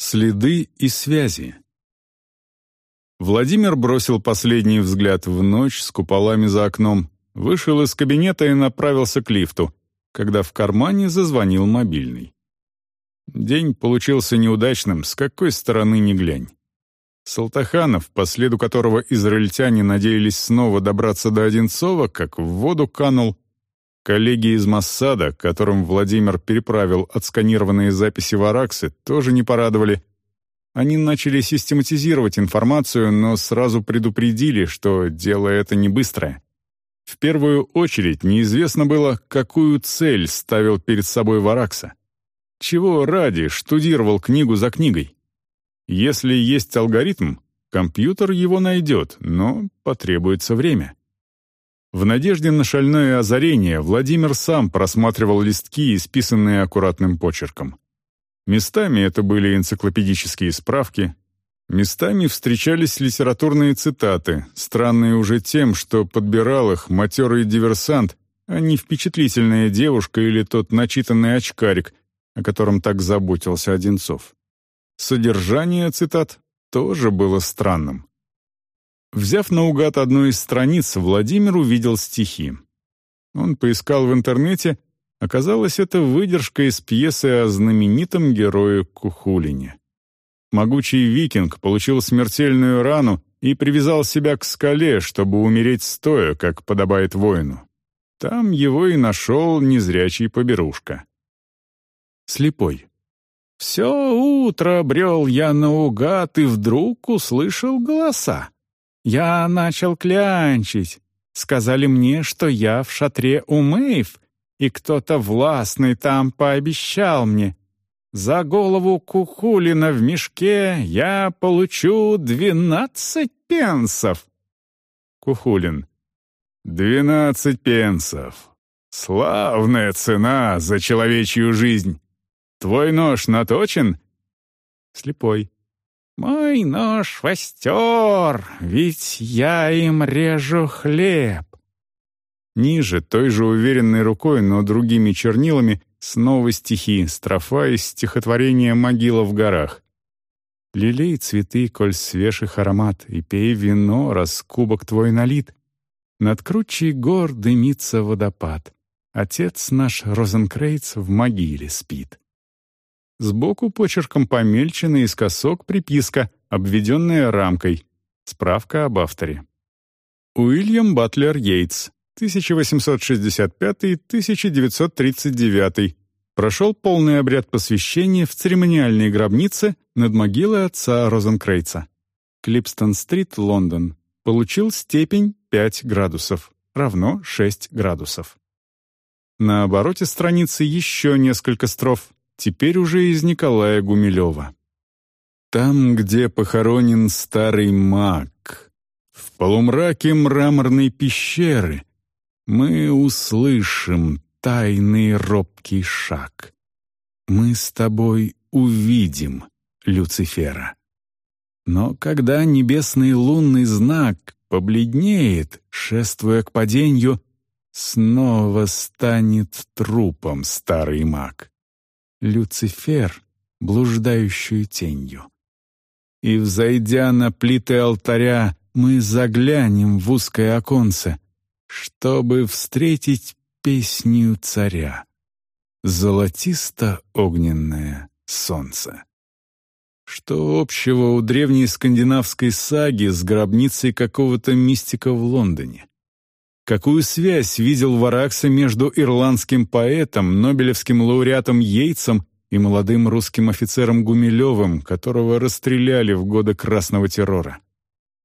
Следы и связи. Владимир бросил последний взгляд в ночь с куполами за окном, вышел из кабинета и направился к лифту, когда в кармане зазвонил мобильный. День получился неудачным, с какой стороны ни глянь. Салтаханов, по следу которого израильтяне надеялись снова добраться до Одинцова, как в воду канул. Коллеги из Массада, которым Владимир переправил отсканированные записи в Араксы, тоже не порадовали. Они начали систематизировать информацию, но сразу предупредили, что дело это не быстрое. В первую очередь неизвестно было, какую цель ставил перед собой Варакса. Чего ради штудировал книгу за книгой. Если есть алгоритм, компьютер его найдет, но потребуется время. В надежде на шальное озарение Владимир сам просматривал листки, исписанные аккуратным почерком. Местами это были энциклопедические справки, местами встречались литературные цитаты, странные уже тем, что подбирал их матерый диверсант, а не впечатлительная девушка или тот начитанный очкарик, о котором так заботился Одинцов. Содержание цитат тоже было странным. Взяв наугад одну из страниц, Владимир увидел стихи. Он поискал в интернете, оказалось, это выдержка из пьесы о знаменитом герое Кухулине. Могучий викинг получил смертельную рану и привязал себя к скале, чтобы умереть стоя, как подобает воину. Там его и нашел незрячий поберушка. Слепой. Все утро брел я наугад и вдруг услышал голоса. Я начал клянчить. Сказали мне, что я в шатре у Мэйв, и кто-то властный там пообещал мне. За голову Кухулина в мешке я получу двенадцать пенсов. Кухулин. «Двенадцать пенсов. Славная цена за человечью жизнь. Твой нож наточен?» Слепой. «Мой нож востер, ведь я им режу хлеб». Ниже, той же уверенной рукой, но другими чернилами, снова стихи, строфа из стихотворения «Могила в горах». «Лилей цветы, коль свеж их аромат, и пей вино, раз кубок твой налит. Над кручей гор дымится водопад. Отец наш Розенкрейц в могиле спит». Сбоку почерком помельче наискосок приписка, обведенная рамкой. Справка об авторе. Уильям Батлер Йейтс, 1865-1939. Прошел полный обряд посвящения в церемониальной гробнице над могилой отца Розенкрейца. Клипстон-стрит, Лондон. Получил степень 5 градусов, равно 6 градусов. На обороте страницы еще несколько строф, теперь уже из Николая Гумилева. Там, где похоронен старый маг, в полумраке мраморной пещеры, мы услышим тайный робкий шаг. Мы с тобой увидим Люцифера. Но когда небесный лунный знак побледнеет, шествуя к падению, снова станет трупом старый маг. Люцифер, блуждающую тенью. И, взойдя на плиты алтаря, мы заглянем в узкое оконце, чтобы встретить песню царя. Золотисто-огненное солнце. Что общего у древней скандинавской саги с гробницей какого-то мистика в Лондоне? Какую связь видел Варакса между ирландским поэтом, нобелевским лауреатом Йейтсом и молодым русским офицером Гумилевым, которого расстреляли в годы Красного террора?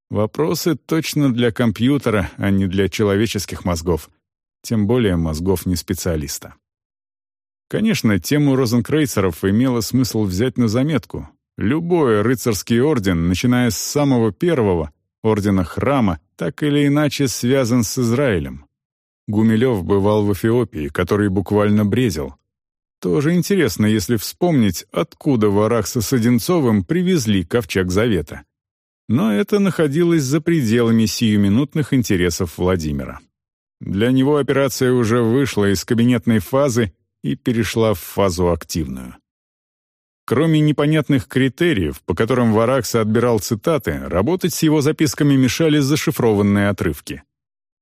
Вопросы точно для компьютера, а не для человеческих мозгов. Тем более мозгов не специалиста. Конечно, тему розенкрейцеров имело смысл взять на заметку. Любой рыцарский орден, начиная с самого первого, ордена храма, так или иначе связан с Израилем. Гумилев бывал в Эфиопии, который буквально бредил. Тоже интересно, если вспомнить, откуда Варахса с Одинцовым привезли ковчег Завета. Но это находилось за пределами сиюминутных интересов Владимира. Для него операция уже вышла из кабинетной фазы и перешла в фазу активную. Кроме непонятных критериев, по которым Варакса отбирал цитаты, работать с его записками мешали зашифрованные отрывки.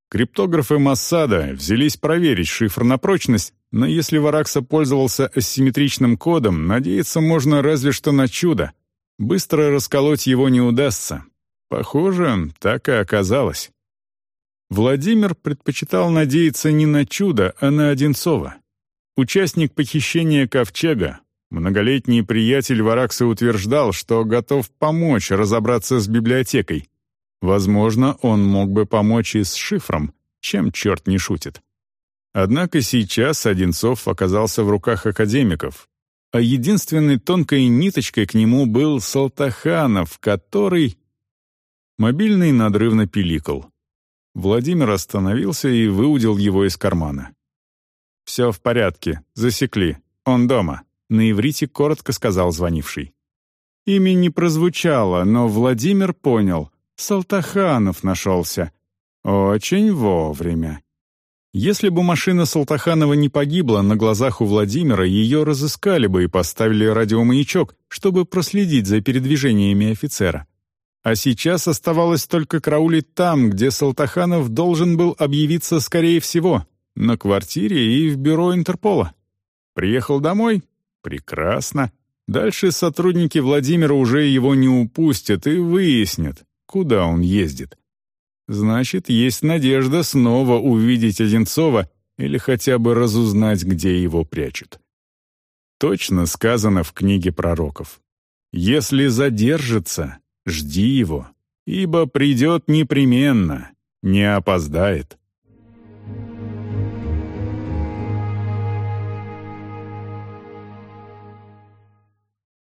Криптографы Массада взялись проверить шифр на прочность, но если Варакса пользовался асимметричным кодом, надеяться можно разве что на чудо. Быстро расколоть его не удастся. Похоже, так и оказалось. Владимир предпочитал надеяться не на чудо, а на Одинцова. Участник похищения Ковчега, Многолетний приятель Варакса утверждал, что готов помочь разобраться с библиотекой. Возможно, он мог бы помочь и с шифром, чем черт не шутит. Однако сейчас Одинцов оказался в руках академиков, а единственной тонкой ниточкой к нему был Салтаханов, который... Мобильный надрывно пиликал. Владимир остановился и выудил его из кармана. «Все в порядке, засекли, он дома», на иврите коротко сказал звонивший. Имя не прозвучало, но Владимир понял. Салтаханов нашелся. Очень вовремя. Если бы машина Салтаханова не погибла на глазах у Владимира, ее разыскали бы и поставили радиомаячок, чтобы проследить за передвижениями офицера. А сейчас оставалось только караулить там, где Салтаханов должен был объявиться скорее всего, на квартире и в бюро Интерпола. Приехал домой, Прекрасно. Дальше сотрудники Владимира уже его не упустят и выяснят, куда он ездит. Значит, есть надежда снова увидеть Одинцова или хотя бы разузнать, где его прячут. Точно сказано в книге пророков. «Если задержится, жди его, ибо придет непременно, не опоздает».